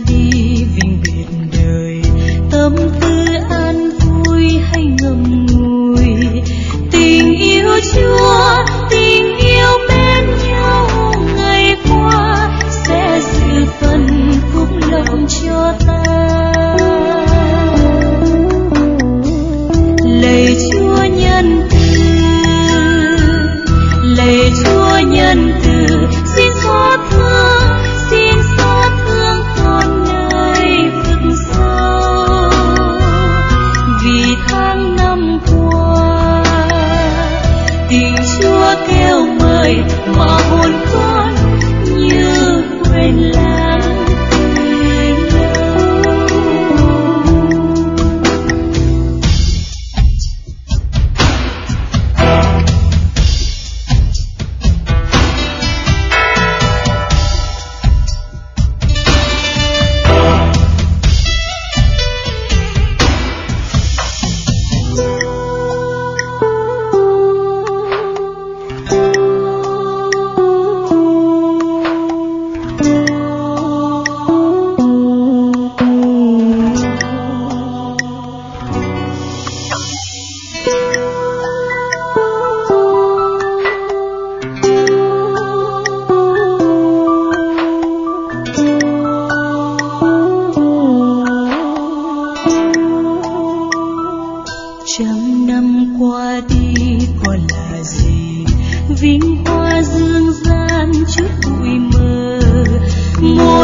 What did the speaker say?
jadi tháng năm qua. Tình chúa kêu mời mà hồn con như qua đi còn là gì? Vinh hoa dương gian chút bụi mơ Mùa